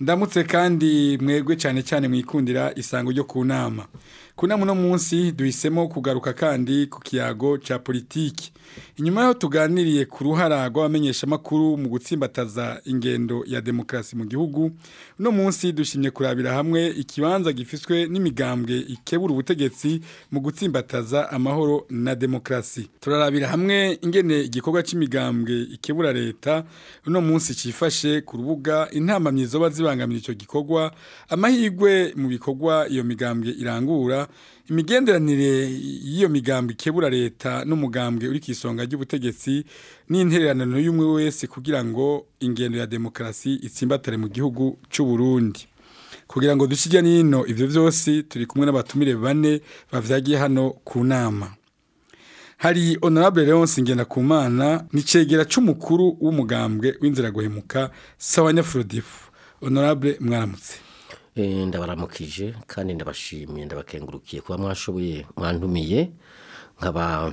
ndamutse kandi mwegwe cyane cyane mwikundira isango ryo ku nama kuna muno munsi duhisemo kugaruka kandi ku kiyago cya politiki inyuma yo tuganiriye ku ruhara rw'abamenyeshamakuru mu gutsimbataza ingendo ya demokrasi mu gihugu no munsi dushimye kurabira hamwe ikibanza gifiswe n'imigambwe ikebura ubutegetsi mu gutsimbataza amahoro na demokarasi turarabira hamwe ingene igikorwa cy'imigambwe ikebura leta no munsi cyifashe ku rubuga intama zoba zibangamira icyo gikorwa amahirwe mu bikorwa iyo migambwe irangura imigenderanire y'iyo migambi ikebura leta n'umugambwe uri ku isonga ry'ubutegetsi n'intereraniro y'umwe wese kugira ngo ingendo ya demokarasi itsimbatare mu gihugu cy'u Burundi kugira ngo dushyirye n'ino ibyo byose turi kumwe n'abatumire bane bavyagiye hano ku nama hari honorable Leonce ku mana cegera cy’umukuru w'umugambwe w'inzira guhemuka sawa nyafrodifu honorable mwaramutse Eh, ndabaramukije kandi ndabashimiye ndabakengurukiye kuba mwashoboye mwantumiye nkaba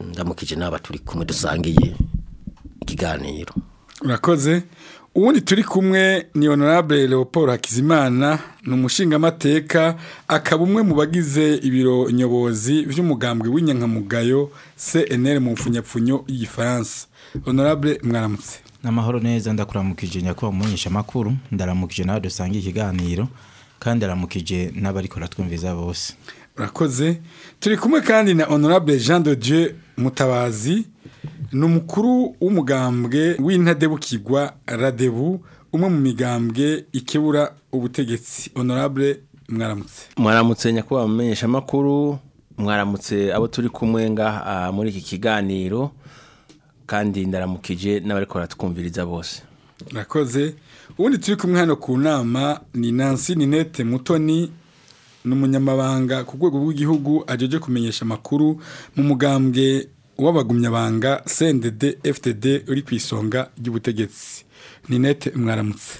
ndamukije n'aba turi kumwe dusangiye ikiganiro urakoze ubundi turi kumwe ni honorable leopold hakizimana ni umushingamateka akaba umwe mu bagize ibiro nyobozi by'umugambwe w'inyankamugayo cnr mu mfunyapfunyo y'igifaransa honorable mwaramutse n'amahoro neza ndakuramukije nyakuba mumenyesha amakuru ndaramukije nawe dusange ikiganiro kandi ndaramukije n'abarikora twumviza bose urakoze turi kumwe kandi na honorable jean de dieu mutabazi ni umukuru w'umugambwe w'intadebukirwa radebu umwe mu migambwe ikebura ubutegetsi honorable mwaramutse mwaramutse nyakubahwa mumenyesha amakuru mwaramutse abo turi kumwe ngaha ah, muri iki kiganiro kandi ndaramukije n'abariko baratwumviriza bose Nakoze ubundi turi kumwe hano ku nama ni Nancy Ninete Mutoni ni umunyamabanga ku rwego rw'igihugu ajeje kumenyesha amakuru mu mugambwe w'abagumyabanga CNDD FTD uri ku isonga ry'ubutegetsi Ninete mwaramutse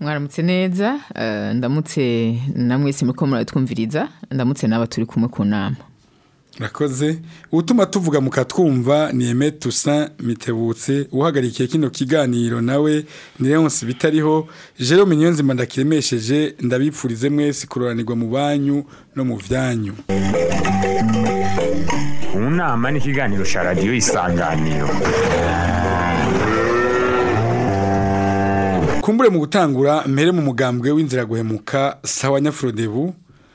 mwaramutse neza eh, ndamutse na namwe simiko muratwumviriza ndamutse n'aba turi kumwe ku nama rakoze utuma tuvuga mukatwumva ni eme tusa mitebutse uhagarikiye kino kiganiro nawe ni leonce bitariho jerome Nyonzi ndakiremesheje ndabipfurize mwese kuroranirwa mu banyu no mu byanyu mu nama n'ikiganiro sha radiyo isanganiro kumbure mu gutangura mbere mu mugambwe w'inzira guhemuka sawa nyafurodebu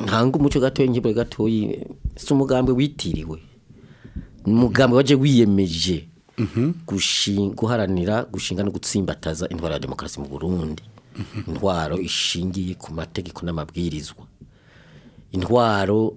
ntanga umuco gatoya ngibwe gatoya si umugambi witiriwe ni umugambi waje wiyemeje guharanira gushinga no gutsimbataza indwara ya demokarasi mu burundi intwaro ishingiye ku mategeko n'amabwirizwa intwaro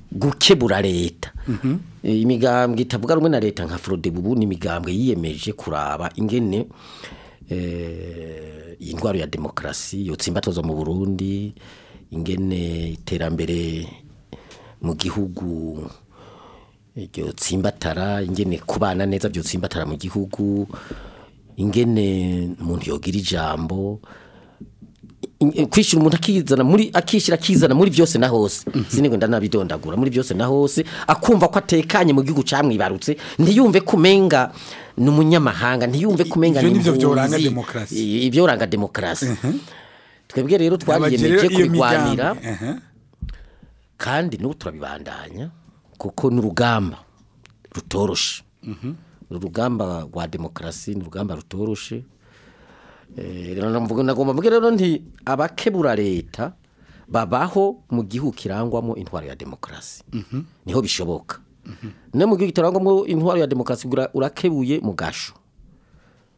gukebura leta mhm. e, imigambwe itavuga rumwe na leta nka forodebu ubu ni imigambwe yiyemeje kuraba ingene e, indwara ndwara ya demokarasi yotsimbatoza mu burundi ingene iterambere mu gihugu byotsimbatara ingene kubana neza byotsimbatara mu gihugu ingene umuntu yogira ijambo eh, kwishyura umuntu akizana muri akishyira akizana muri byose na hose mhm. sinigwe ndanabidondagura muri byose na hose akumva ko atekanye mu gihugu cyamwibarutse ntiyumve kumenga ni umunyamahanga ntiyumve kumenga ni ibyo byoranga demokarasi ibyo uranga demokarasi mhm. twebwe rero twabiyemeje kubirwanira mhm. kandi n'ubu turabibandanya kuko ni urugamba rutoroshe urugamba rwa demokarasi ni urugamba rutoroshe eh, nagomba mbwira rero nti abakebura leta babaho mu gihugu kirangwamo intwaro ya demokarasi mhm. niho bishoboka mhm. no mu gihugu kirangwamo intwaro ya demokarasi urakebuye mu gasho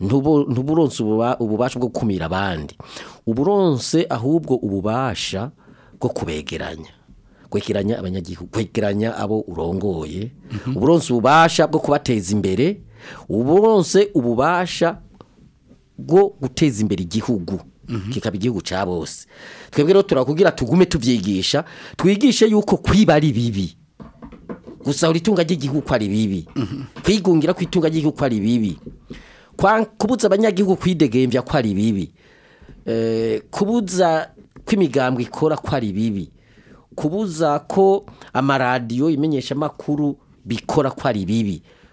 ntuburonse ububasha bwo gukumira abandi uburonse ahubwo ububasha bwo kubegeranya kwegeranya abanyagihugu kwegeranya abo urongoye uburonse ububasha bwo kubateza imbere uburonse ububasha bwo guteza imbere igihugu mhm. kikaba igihugu cya bose twebwe rero turakubwira tugume tubyigisha twigishe yuko kwiba ari bibi gusahura itunga ry'igihugu ari bibi mhm. kwigungira kw'itunga ry'igihugu ari bibi kubuza abanyagihugu kwidegembya ko ari bibi eh, kubuza kw'imigambwe ikora ko ari bibi kubuza ko amaradiyo imenyesha amakuru bikora ko ari bibi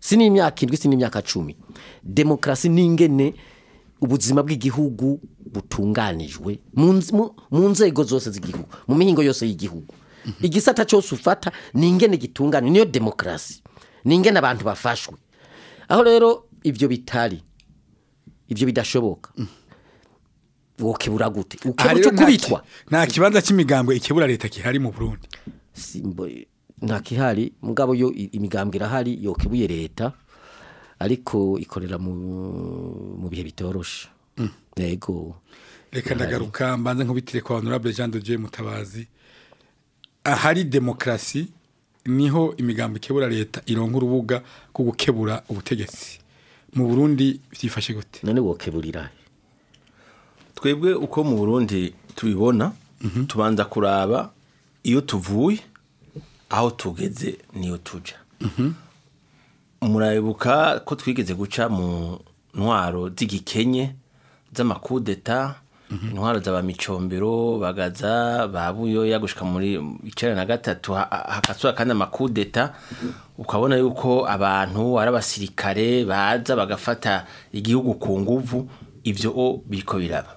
si n'imyaka indwi si n'imyaka cumi demokarasi ni ingene ubuzima bw'igihugu butunganijwe mu nzego zose z'igihugu mu mihingo yose y'igihugu mhm. igisata cyose ufata ni ingene gitunganye niyo demokarasi ni ingene abantu bafashwe aho rero ibyo bitari ibyo bidashoboka wokebura gute cyo kubitwa nta kibanza cy'imigambwe ikibura leta gihari mu burundi nta kihari mugabo yo imigambwe irahari yokebuye leta ariko ikorera mu bihe bitoroshe mm. yego reka ndagaruka mbanza nkubitire kwa honorable jean de dieu mutabazi ahari demokarasi niho imigambo ikebura leta ironka urubuga rwo gukebura ubutegetsi mu burundi byifashe gute none wokeburira twebwe uko mu burundi tubibona mhm. tubanza kuraba iyo tuvuye aho tugeze niyo tujya mhm. murabibuka ko twigeze guca mu ntwaro z'igikenye z'amakudeta mhm. intwaro za ba micombero bagaza ba buyoya gushyika muri icyenda na gatatu hakasura kandi amakudeta ukabona yuko abantu ari abasirikare baza bagafata igihugu ku nguvu ibyo biriko biraba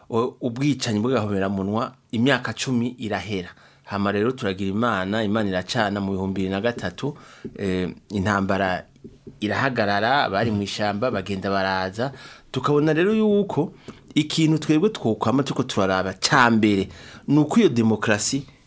ubwicanyi munwa imyaka 10 irahera hama rero turagira imana imana iracana mu bihumbi bibiri na gatatu eh, intambara irahagarara abari mu ishyamba bagenda baraza tukabona rero yuko ikintu twebwe twokwama tuko turaraba cya mbere ni uko iyo demokarasi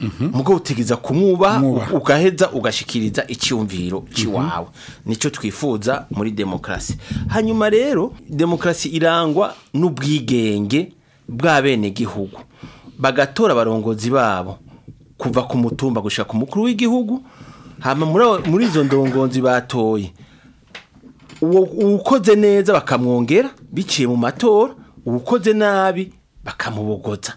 Mhm. mugo utegeza kumwubaha ugaheza ugashikiriza icyumviro cy'iwawe mhm. nicyo twifuza muri demokrasi hanyuma rero demokrasi irangwa n'ubwigenge bwa bw'abenegihugu bagatora abarongozi babo kuva ku mutumba gushaka ku mukuru w'igihugu hama muri izo ndongonzi batoye ukoze neza bakamwongera biciye mu matora uwukoze nabi bakamubogoza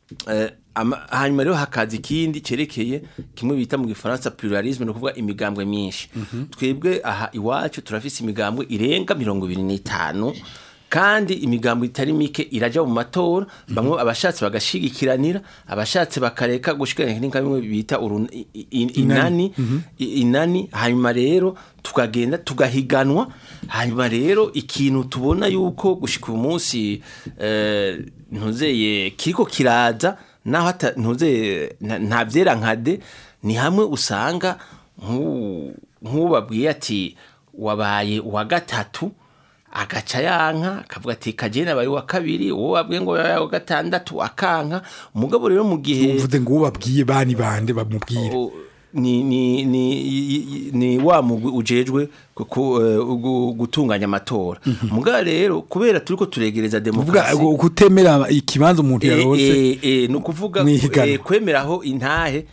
eh, hanyuma rero hakaza ikindi cyerekeye kimwe bita mu gifaransa pluralisme no kuvuga imigambwe myinshi mhm. twebwe aha iwacu turafise imigambwe irenga mirongo ibiri n'itanu kandi imigambo itari mike irajya mu matora bamwe mhm. abashatse bagashyigikiranira abashatse bakareka gushikirana n'inka bimwe bita inani mhm. inani hanyuma rero tukagenda tugahiganwa hanyuma rero ikintu tubona yuko gushika umunsi eh, ntuzeye kiriko kiraza naho nta byera nka de ni hamwe usanga nk'ubabwiye ati wabaye uwa gatatu agaca yanka akavuga ati kagenda abaye uwa kabiri uwo babwiye ngo yabaye uwa gatandatu akanka umugabo rero mu gihe uvuze ngo ubabwiye bani bande bamubwire ni ni ni ni wa mugwi ujejwe eh, gutunganya amatora muga mhm. rero kubera turiko turegereza demokrasi kutemera ikibanza umuntu eh, yarose eh, eh no kuvuga kwemeraho intahe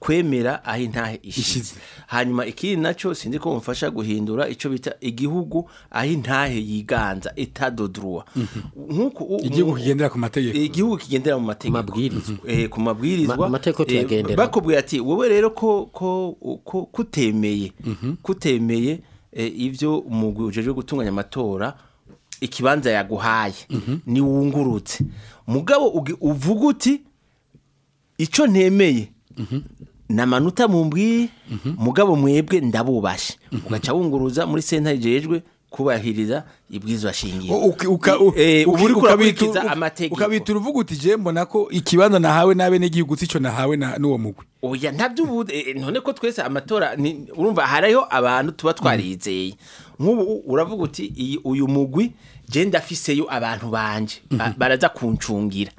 kwemera aho intahe ishize hanyuma ikindi nacyo sinzi ko mufasha guhindura icyo bita igihugu aho intahe yiganza etadodruwa mhm. igihugu kigendera ku mategeko igihugu kigendera mu mategeko ku mabwirizwa eh, eh, bakubwira ati wowe rero ko kutemeye mhm. kutemeye eh, ibyo umugwi ujejwe gutunganya amatora ikibanza yaguhaye mhm. niwungurutse mugabo uvuga uti icyo ntemeye ni amanota mumbwire mugabo mwebwe ndabubashe ugaca wunguruza muri senta yejejwe kubahiriza ibwirizwa shingiro uba uri amategeko ukabitura uvuga uti je mbona ko ikibanza nahawe nabe n'igihugu sico nahawe n'uwo mugwi oya ntabyo eh, eh, none ko twese amatora urumva hariho abantu tuba twarizeye nk'ubu uravuga uti uyu mugwi je ndafiseyo abantu banje mhm. baraza kuncungira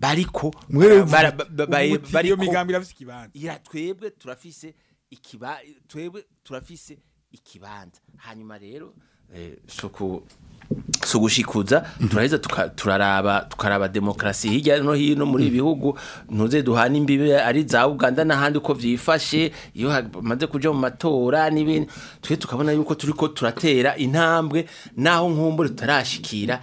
bariko twebwe turafise ikibanza hanyuma rero eh, suku sugushikuza mhm. turaheza turaraba tukaraba demokrasi hirya no hino muri mhm. bihugu ntuze duhana imbibe ari za Uganda n'ahandi uko vyifashe iyo hamaze kuja mu matora n'ibindi twe tukabona yuko turiko turatera intambwe naho nkumbu tutarashikira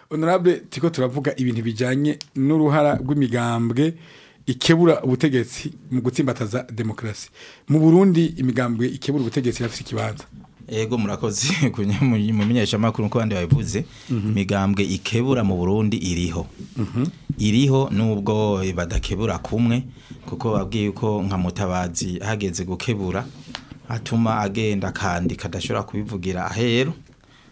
honorable tiko turavuga ibintu bijyanye n'uruhara rw'imigambwe ikebura ubutegetsi mu gutsimbataza demokarasi mu burundi imigambwe ikebura ubutegetsi irafite ikibanza ego murakoze mu menyeshamakuru nk'uko abandi babivuze imigambwe mhm. ikebura mu burundi iriho mhm. iriho nubwo badakebura kumwe kuko babwiye ko nka mutabazi hageze gukebura atuma agenda kandi kadashobora kubivugira ahera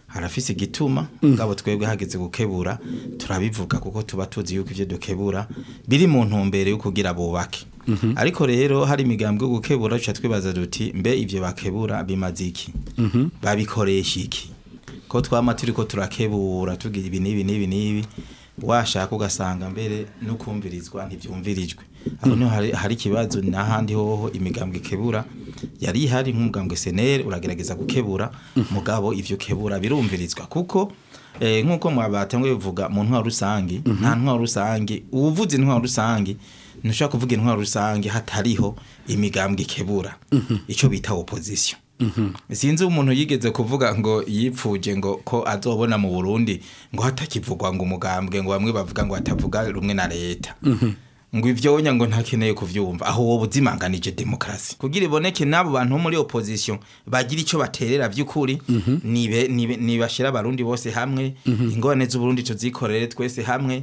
harafise igituma mm. ngabo twebwe hageze gukebura turabivuga kuko tuba tuzi yuko ibyo dukebura biri mu ntumbero yo kugira bubake Mhm. ariko rero hari imigambi yo gukebura duca twibaza duti mbe ibyo bakebura bimaze iki mhm. babikoresha iki ko twaba turi ko turakebura tugira ibi n'ibi n'ibi n'ibi washaka ugasanga mbere n'ukumvirizwa ntibyumvirijwe aho niho mhm. hari ikibazo n'ahandi hoho imigambwe ikebura yari ihari nk'umugambwe seneri uragerageza gukebura mugabo ibyo kebura birumvirizwa kuko eh, nk'uko mwabatanguye bivuga mu ntwaro rusange nta ntwaro rusange ubuvuzi ntwaro rusange ntushobora kuvuga intwaro rusange hatariho imigambwe ikebura mhm. icyo bita opozisiyo mhm. sinzi umuntu yigeze kuvuga ngo yipfuje ngo ko azobona mu burundi ngo hatakivugwa ngo umugambwe ngo bamwe bavuga ngo hatavuga rumwe na leta mhm. ngo ivyo wonya ngo ntakeneye kubyumva aho wowe uzimanganije demokarasi kugira iboneke n'abo bantu bo muri opposition bagira icyo baterera by’ukuri mm abarundi bose hamwe mm -hmm. ingorane z'uburundi tuzikorere twese hamwe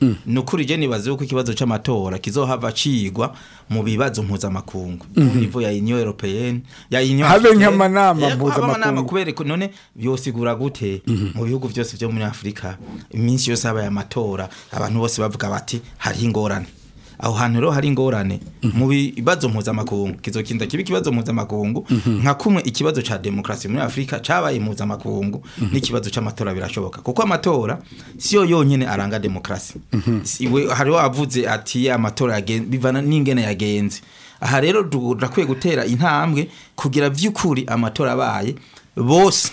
mm. nukuri nibaze uko ikibazo cy’amatora kizohava cigwa mu bibazo mpuzamakungu mhm. nivo ya union européenne ya union habe nk'amanama eh, mpuzamakungu kubereka none byosigura gute mhm. mu bihugu byose vyo muri Afrika iminsi yose haba ya abantu bose bavuga bati hari ingorane aho hantu rero hari ingorane mhm. mu bibazo mpuzamakungu kizokinda kiba ikibazo mpuzamakungu mhm. nka kumwe ikibazo cya demokarasi muri afurika cyabaye mpuzamakungu mhm. n'ikibazo cy'amatora birashoboka kuko amatora siyo yonyine aranga demokarasi hariho avuze ati amatora bivana n'ingene yagenze aha rero turakwiye gutera intambwe kugira by'ukuri amatora abaye bose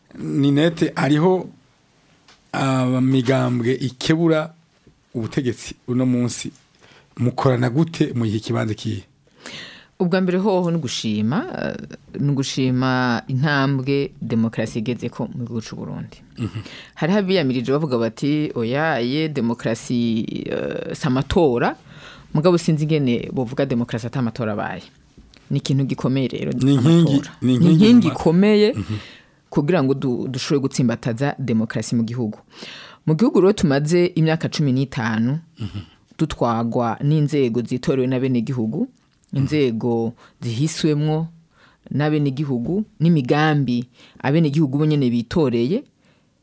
Ninete ariho migambwe ikebura ubutegetsi uno munsi mukorana gute mu gihe kibanza kiye ubwa mbere hoho ni ugushima eh, ni ugushima intambwe demokarasi igeze ko mu gihugu cy'u burundi mhm. Hari abiyamirije bavuga bati oyaye demokarasi eh, si amatora mugabo sinzi ingene bavuga demokarasi atari amatora abaye ni ikintu gikomeye rero ni inkingi ikomeye mhm. kugira ngo dushobore gutsimbataza demokarasi mu gihugu mu gihugu rero tumaze imyaka cumi n'itanu mhm. dutwagwa n'inzego zitorewe n'abenegihugu mhm. inzego zihiswemwo n'abenegihugu n'imigambi abenegihugu bo nyine bitoreye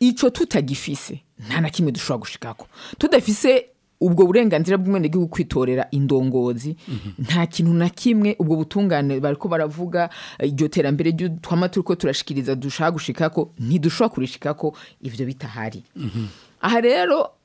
icyo tutagifise nta na kimwe dushobora gushikako tudafise ubwo burenganzira bw'umwenegihugu kwitorera indongozi mhm. nta kintu na kimwe ubwo butungane bariko baravuga iryo terambere twama turi ko turashikiriza dushaka gushikako ntidushobora ko ibyo bitahari mhm. aha rero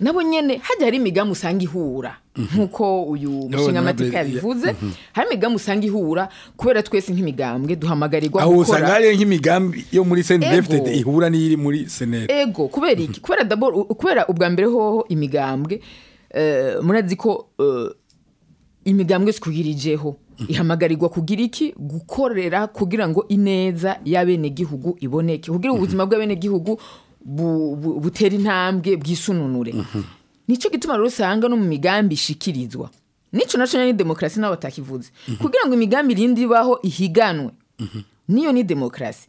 nabo nyine hajya hari imigambi usanga ihura Mhm. nk'uko uyu mushinga mateka yabivuze mhm. hari imigambi usanga ihura kubera twese nk'imigambwe duhamagarirwa gukora aho usanga hari nk'imigambi yo muri senedefite ihura n'iri muri senete ego kubera iki mhm. kubera ubwa mbere hoho imigambwe eh, murazi ko eh, imigambwe twigirijeho ihamagarirwa kugira iki gukorera kugira ngo ineza y'abenegihugu iboneke kugira ubuzima bw'abenegihugu butera intambwe bwisununure nicyo gituma rero usanga no mu migambi ishikirizwa n'icyo nacyo ni demokarasi nabo batakivuze mhm. kugira ngo imigambi irinde ibaho ihiganwe mhm. niyo ni demokarasi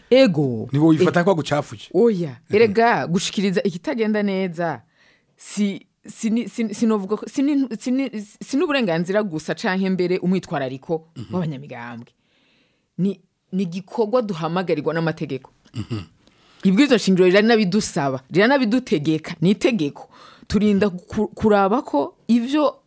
ego ni wifata eh. ko gucafuye oya erega gushyikiriza ikitagenda neza si si n'uburenganzira gusa cyangwa mbere umwitwarariko mhm. w'abanyamigambwe ni ni igikorwa duhamagarirwa n'amategeko ibwirizwa shingiro rero n'abidusaba rero n'abidutegeka ni itegeko turinda kuraba ko ibyo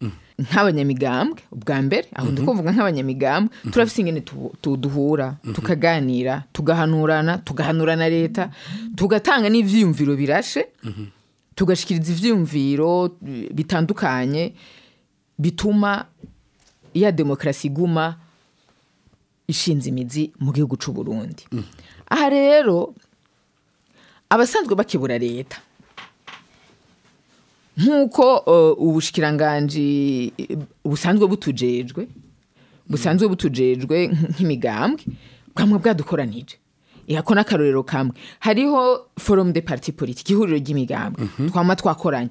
mm. nk'abanyamigambwe ubwa mbere aho ndi mhm. kuvuga nk'abanyamigambwe turafite ingene duhura tukaganira tugahanurana tugahanurana leta tugatanga n'ibyiyumviro birashe tugashyikiriza ibyiyumviro mm, bitandukanye bituma ya demokarasi iguma ishinze imizi mu gihugu cy'u Burundi mm. aha rero abasanzwe bakibura leta nk'uko uh, ubushikiranganji busanzwe butujejwe busanzwe mm. butujejwe nk'imigambwe bwamwe bwadukoranije ihako n'akarorero kamwe hariho forumu de pariti politiki ihuriro ry'imigambwe mm-hmm. twaba twakoranye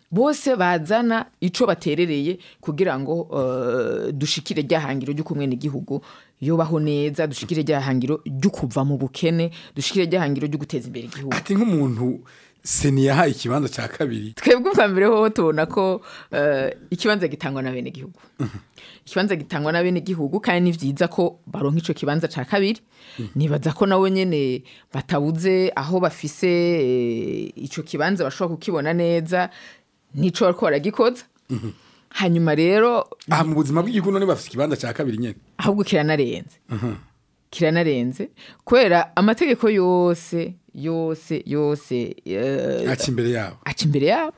bose bazana icyo baterereye kugira ngo eh, dushikire ryahangiro ryo kumwe n'igihugu yubaho neza dushikire ryahangiro ryo kuva mu bukene dushikire ryahangiro ryo guteza imbere igihugu ati nk'umuntu seni yahaye ikibanza cya kabiri twebwe ubwa mbere ho tubona ko eh, ikibanza gitangwa na bene gihugu ikibanza gitangwa na bene gihugu kandi ni byiza ko baronka icyo kibanza cya kabiri nibaza ko nabo nyine batabuze aho bafise eh, icyo kibanza bashobora kukibona neza n'icyo bari baragikoza hanyuma rero aha mu buzima bw'igihugu none bafite ikibanza cya kabiri nyine ahubwo kiranarenze kiranarenze kubera amategeko yose yose yose eh, aca imbere yabo aca imbere yabo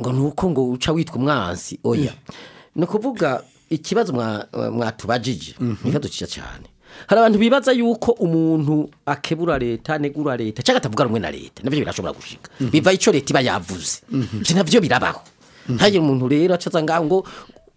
ngo ni uko ngo uca witwa umwansi oya mm. mhm. ni ukuvuga ikibazo mwatubajije ni ikibazo cyane hari abantu bibaza yuko umuntu akebura leta negura leta cyangwa atavuga rumwe na leta nabyo birashobora gushika mhm. biva icyo leta iba yavuze nabyo mhm. birabaho ntagire mhm. umuntu rero acaza ngaho ngo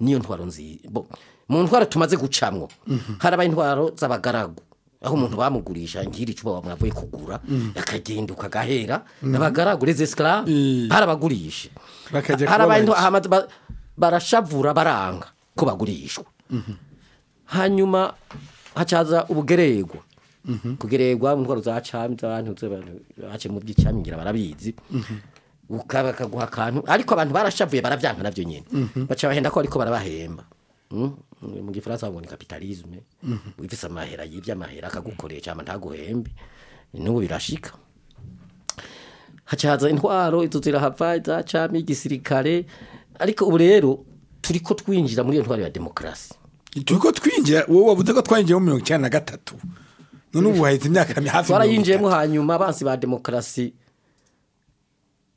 niyo ntwaro nziza mu ntwaro tumaze gucamwo mm-hmm. haraba intwaro z'abagaragu aho umuntu bamugurisha ngira icuba bamwavuye kugura mm-hmm. akagenda ukagahera abagaragu rezesikara harabagurisha eh. barashavura baranga ko bagurishwa hanyuma hacaza ubugererwa mhm. kugeregwa mu ndwara za cami z'abantu mu by'icami barabizi mhm. bakaguha akantu ariko abantu barashavuye barabyanga nabyo nyine mhm. baca bahenda ko ariko barabahemba mm? mu gifaransa ngo ni kapitalisme wifise amahera yibye amahera akagukoreye cyangwa ntaguhembe n'ubu birashika hacaza intwaro izo zirahava za cami igisirikare ariko ubu rero turi ko twinjira muri iyo ntwaro ya demokarasi turi twinjira wowe wabuze ko twinjiramo mirongo icyenda na gatatu none ubu hahita imyaka hafi barayinjiyemo hanyuma abansi ba demokarasi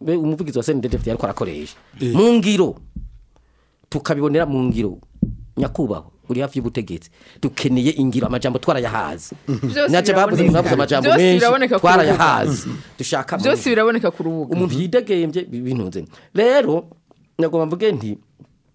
umuvugizi wa senidefite yari kwarakoresha eh. mu ngiro tukabibonera mu ngiro nyakubahwa uri hafi y'ubutegetsi dukeneye ingiro amajambo twarayahaze ntacyo babuze babuze amajambo menshi twarayahaze mhm. dushaka byose biraboneka ku rubuga umuntu yidegembye bintunze rero ntabwo mvuge nti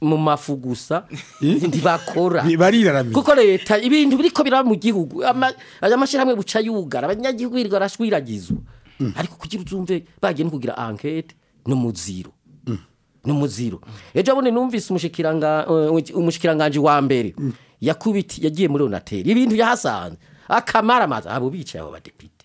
mu mafu gusa ntibakora kuko leta ibintu ko biraba mu gihugu aya mashyirahamwe buca yugara abanyagihugu birirwa barashwiragizwa mm. ariko kugira uzumve bagiye no kugira ankete no mu ziro mm. no ejo bundi numvise umushikiranganje wa mbere mm. yakubiti yagiye muri onateri ibintu yahasanze akamara amazi abo ah, bicaye abo badepite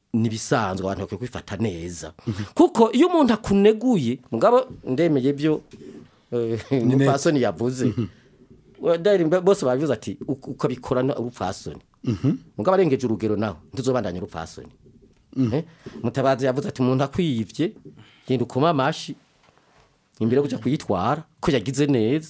ni abantu bakwiye kwifata neza mhm. kuko iyo umuntu akuneguye mugabo ndemeye ibyo umupasoni eh, yavuze bose babivuze ati ukabikora urupfasoni mugabo arengeje urugero nawe ntuzobandanye urupfasoni mutabazi yavuze ati umuntu akwiyivye genda ukoma amashi imbere yo kuja kuyitwara ko yagize neza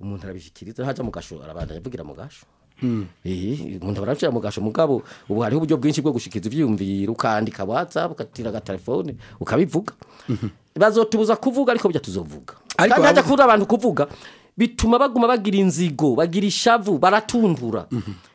umuntu arabishikiriza haja mu gasho arabandanya avugira mu gasho hmm. umuntu barabicira mu gasho mugabo ubu hariho uburyo bwinshi bwo gushikiza ivyumviro ukandika whatsapp ugatira agatelefone ukabivuga mhm. bazotubuza kuvuga ariko burya tuzovuga kandi hajya kubura abantu kuvuga bituma baguma bagira inzigo bagira ishavu baratundura mhm.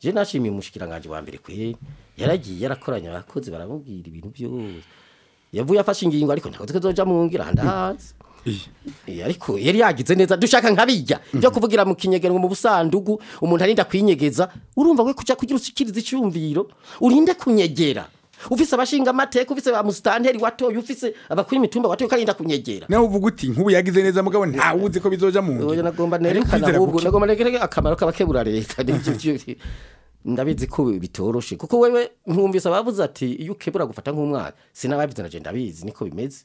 je nashimiye wa mbere kwe yaragiye yarakoranye abakozi baramubwira ibintu byose yavuye afashe ingingo ariko ntabwo tuzoja mu ngira ndahazi mm. ariko yari yagize neza dushaka nk'abijya mm. byo kuvugira mu kinyegerwa mu busandugu umuntu arinda kwinyegeza urumva we kujya kugira usikiriza icyumviro urinde kunyegera ufise abashinga amateka ufise ba musitanteri watoye ufise abakuri imitumba watoye ukarinda kunyegera nawe uvuga uti nk'ubu yagize neza mugabo ntawe uzi ko bizoja mu ngira nagomba nerekana akamaro k'abakebura leta ndabizi ko bitoroshe kuko wewe nkumvise abavuze ati iyo ukebura gufata nk'umwana sinababizi na ndabizi niko bimeze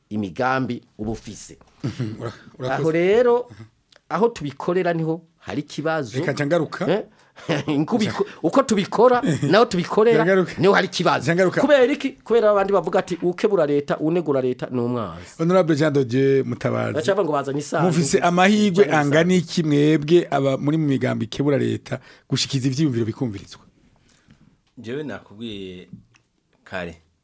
imigambi uba ufise aho rero aho tubikorera niho hari ikibazo reka ngaruka eh? uko tubikora naho tubikorera niho hari ikibazo kubera iki kubera abandi bavuga ati ukebura leta unegura leta ni umwanzi honorable jean dodieu mutabazi mufise amahirwe angana iki mwebwe aba muri mu migambi ikebura leta gushikiza ibyiyumviro bikumvirizwa njyewe nakubwiye kare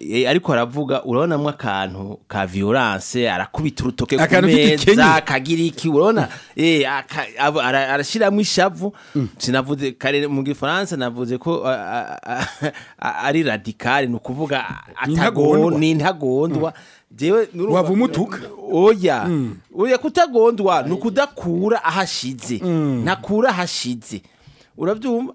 Eh, ariko aravuga urabonamo akantu ka violence arakubita urutoke ku meza kagira iki urabona eh, arashyiramo ishavu mm. sinavuze karere mu gifaransa navuze ko ari radikari ni ukuvuga ni intagondwa mm. wava umutuka oya mm. oya kutagondwa ni ukudakura ahashize ntakura ahashize urabyumva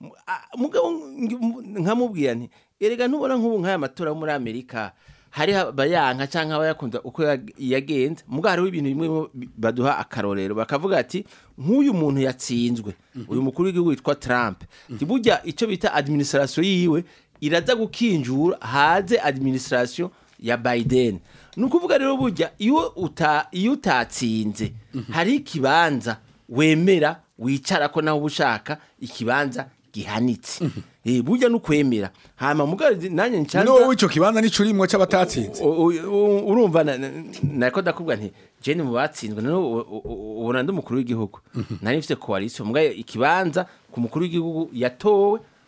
mm. mugabo nkamubwira nti erega ntubona nk'ubu nk'aya matora muri amerika hari bayanka cyangwa bayakunda uko yagenze muga hariho ibintu bimwe baduha akarorero bakavuga ati nk'uyu muntu yatsinzwe mhm. uyu mukuru w'igihugu witwa Trump ntibujya mhm. icyo bita administration yiwe iraza gukinjura haze administration ya Biden nukuvuga rero burya iyo utatsinze mhm. hari ikibanza wemera wicara ko naho ushaka ikibanza gihanitse eh burya nukwemera hama mugari nanye ncanza no ico kibanza nico urimo c'abatatsinze urumva nako ndakubwa nti jeni mu batsinzwe no ubona ndumukuru w'igihugu mhm. nari mfite coalition mugari ikibanza ku mukuru w'igihugu yatowe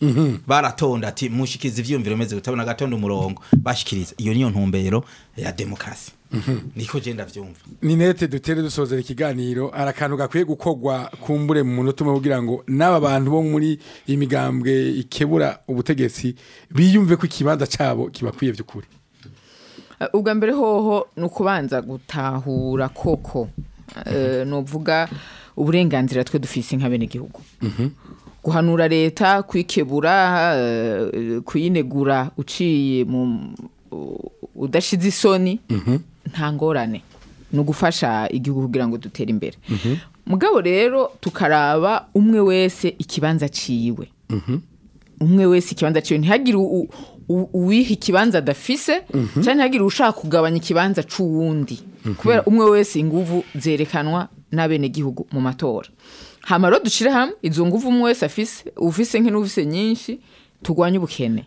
mhm. baratonda ati mushikirize ibyiyumviro meze utabona agatonda umurongo bashikiriza iyo niyo ntumbero ya demokarasi Mhm. niko genda byumva ni nete dutere dusozera ikiganiro hari gakwiye gukogwa kumbure mu munota umwe kugira ngo n'aba bantu bo muri iyi migambwe ikebura ubutegetsi biyumve ko ikibanza cyabo kibakwiye by'ukuri uh, ubwa mbere hoho ni ukubanza gutahura koko uh, mhm. nuvuga uburenganzira twe dufise nk'abenegihugu mhm. guhanura leta kwikebura uh, kuyinegura uciye mu udashize isoni nta ngorane ni ugufasha igihugu kugira ngo dutere imbere mugabo rero tukaraba umwe wese ikibanza aciyiwe umwe wese ikibanza aciwe ntihagire uwiha ikibanza adafise cyangwa ntihagire ushaka kugabanya ikibanza cy'uwundi kubera umwe wese inguvu zerekanwa n'abenegihugu mu matora hamaro dushire hamwe izo nguvu umwe wese afise ufise nke nyinshi turwanye ubukene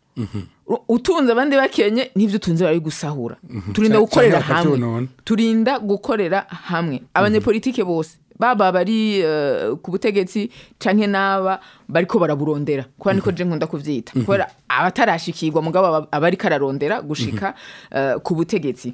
utunze abandi bakenye n'ibyo utunze bari gusahura mhm. turinda gukorera hamwe turinda gukorera hamwe abanyepolitike mhm. bose baba bari eh, ku butegetsi cyangwa n'aba bariko baraburondera kubera niko mhm. je nkunda kubyita kubera abatarashikirwa mugabo abariko ararondera gushika eh, ku butegetsi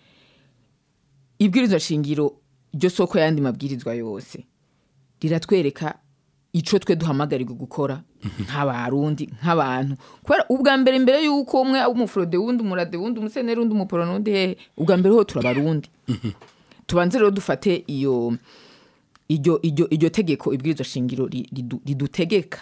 ibwirizwa shingiro ryo soko y'andi mabwirizwa yose riratwereka icyo twe duhamagarirwa gukora nk'abarundi nk'abantu kubera ubwa mbere mbere y'uko umwe umufurode wundi umurade wundi umuseneri wundi umuporo n'undi hehe ubwa mbere ho turabarundi tubanze rero dufate iyo iryo tegeko ibwirizwa shingiro ridutegeka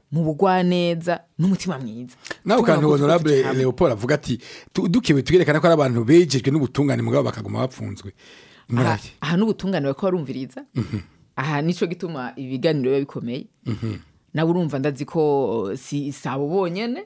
mu bugwaneza n'umutima mwiza nawe ukantu honorable leopold avuga ati dukewe tugerekana ko ari abantu begejwe n'ubutungane mugabo bakaguma bapfunzwe aha ni ubutungane ko barumviriza mhm. aha nicyo gituma ibiganiro biba bikomeye mhm. nawe urumva ndazi ko si isabo bonyine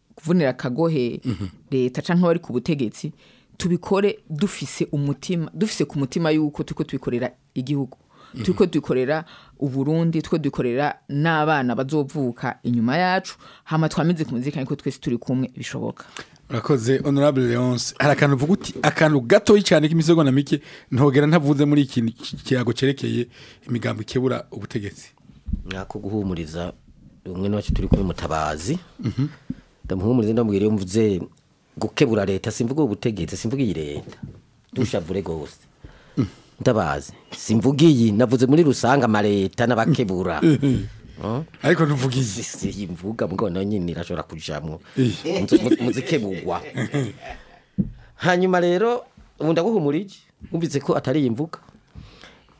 kuvunira akagohe mhm. leta cyangwa abari ku butegetsi tubikore dufise umutima dufise ku mutima y'uko turi kubikorera igihugu Mm-hmm. turi dukorera uburundi two dukorera n'abana bazovuka inyuma yacu hama twamize kumvikana ariko twese turi kumwe bishoboka urakoze honorable leonce hari akantu uvuga uti akantu gatoya cyane k'imisogona mike ntogera ntavuze muri iki kirago cyerekeye imigambi ikebura ubutegetsi nako guhumuriza umwe n'abacu turi kumwe mutabazi mm-hmm. ndamuhumuriza ndamubwira iyo mvuze gukebura leta simvuga ubutegetsi simvuga iyi leta dushavure mm-hmm. gose ndabazi simvuga iyi navuze muri rusange amareta n'abakebura eh, eh. Oh? ariko ntuvugiye iyi mvuga mbwo nayo nyine irashobora kujyamo eh. muzikebugwa hanyuma rero ubu ndaguhumura iki wumvise ko atari iyi mvuga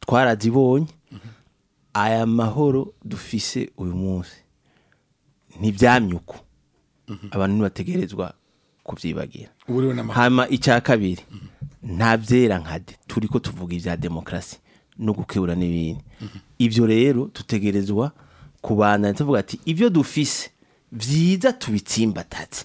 twarazibonye aya mahoro dufise uyu munsi ntibyamye uko abantu ntibategerezwa kubyibagira hama icya kabiri nta byera nka de turi ko tuvuga ibya demokarasi no gukebura n'ibindi ibyo rero dutegerezwa kubana tuvuga ati ibyo dufise byiza tubitsimbataze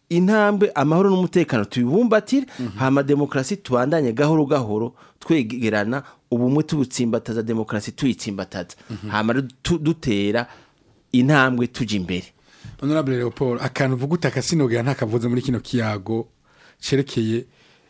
intambwe amahoro n'umutekano tubibumbatire hama demokarasi tubandanye gahoro gahoro twegerana ubumwe tubutsimbataza demokarasi tuyitsimbataza hama dutera intambwe tujya imbere honorable leopold akantu uvuga utaka sinogera ntakavuze muri kino kiyago cerekeye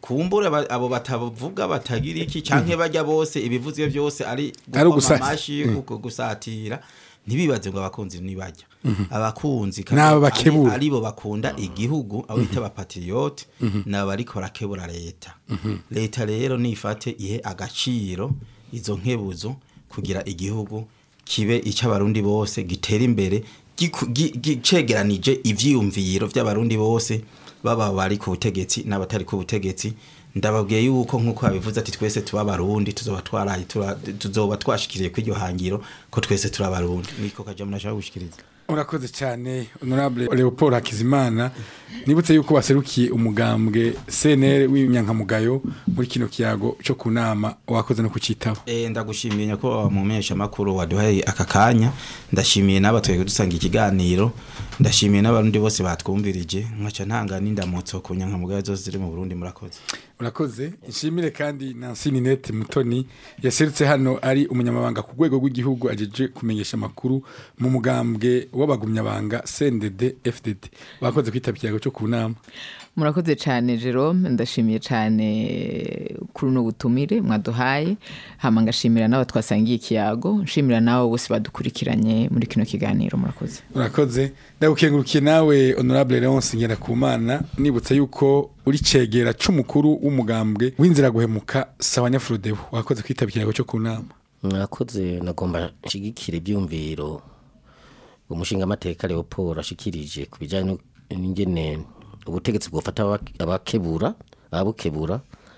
kumbura abo batavuga batagira iki canke bajya bose ibivuze byose ari gukoma amashi gusatira ntibibaze ngo abakunzi ntibajya mhm. abakunzi bo bakunda mhm. igihugu abo mhm. bita abapatiriyote ni abariko barakebura leta leta rero nifate ihe agaciro izo nkebuzo kugira igihugu kibe icy'abarundi bose gitera imbere cegeranije ibyiyumviro by'abarundi bose baba bari ku butegetsi n'abatari ku butegetsi ndababwiye yuko nk'uko yabivuze ati twese tuba abarundi tuzoba twashikiriye kw'iryo hangiro ko twese turi abarundi niko kajyamo nashaka gushikiriza urakoze cyane honorable leopold hakizimana nibutse yuko baserukiye umugambwe cnr w'inyankamugayo muri kino kiyago cyo ku nama wakoze no kucitaba eh, ndagushimiye nyakubahwa mu amakuru waduhaye aka kanya ndashimiye n'aba dusanga ikiganiro ndashimiye n'abarundi bose batwumvirije nkaca ntanga n'indamutso ku nyankamugayo zose ziri mu Burundi murakoze urakoze ishimire kandi Nancy Ninette Mutoni yaserutse hano ari umunyamabanga ku rwego rw'igihugu ajeje kumenyesha amakuru mu mugambwe w'abagumyabanga CNDD FDD bakoze kwitabira cyo ku nama murakoze cyane jerome ndashimiye cyane kuri uno butumire mwaduhaye hama ngashimira n'abo twasangiye ikiyago nshimira nawe bose badukurikiranye muri kino kiganiro murakoze murakoze ndagukengurukiye nawe honorable leonce ngirakumana nibutsa yuko uri cegera c'umukuru w'umugambwe w'inzira guhemuka sawa nyafurudebu wakoze kwitabira ikiyago cyo ku nama mwakoze nagomba nshigikira ibyumviro umushinga amateka leopold ashikirije ku bijyanye n'ingene ubutegetsi bwafata abakebura ababukebura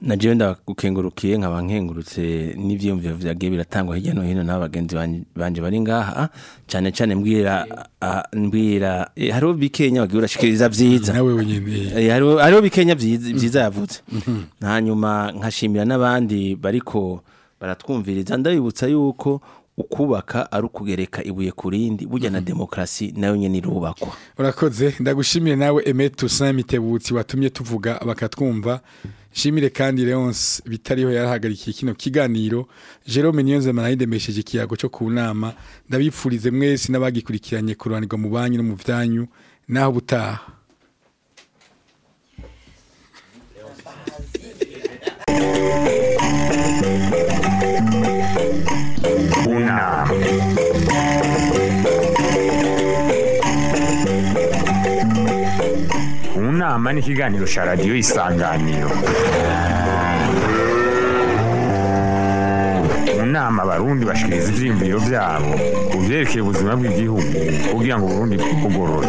na jewe ndagukengurukiye nkaba nkengurutse n'ivyiyumviro vyagiye biratangwa hirya no hino n'abagenzi banje bari ngaha cyane cyane mbwira mbwira eh, hariho bikenya bagiye urashikiriza vyiza nawe wenyene eh, hariho bikenya vyiza mm-hmm. yavutse mm-hmm. hanyuma nkashimira n'abandi bariko baratwumviriza ndabibutsa yuko ukubaka ari ukugereka ibuye ku rindi burya na mhm. demokarasi nayo nyine irubakwa urakoze ndagushimire nawe emeto mitebutsi watumye tuvuga bakatwumva nshimire kandi leonce bitariho yarahagarikiye kino kiganiro jerome niyonze manayidemesheje ikiyago cyo ku nama ndabipfurize mwese n'abagikurikiranye kururanirwa mu banki no mu byanyu naho ubutaha Guyana. mu nama n'ikiganiro cya radiyo isanganiro nama abarundi bashikiriza ivyiyumviro byabo ku vyerekeye ubuzima bw'igihugu kugira ngo uburundi bwugorore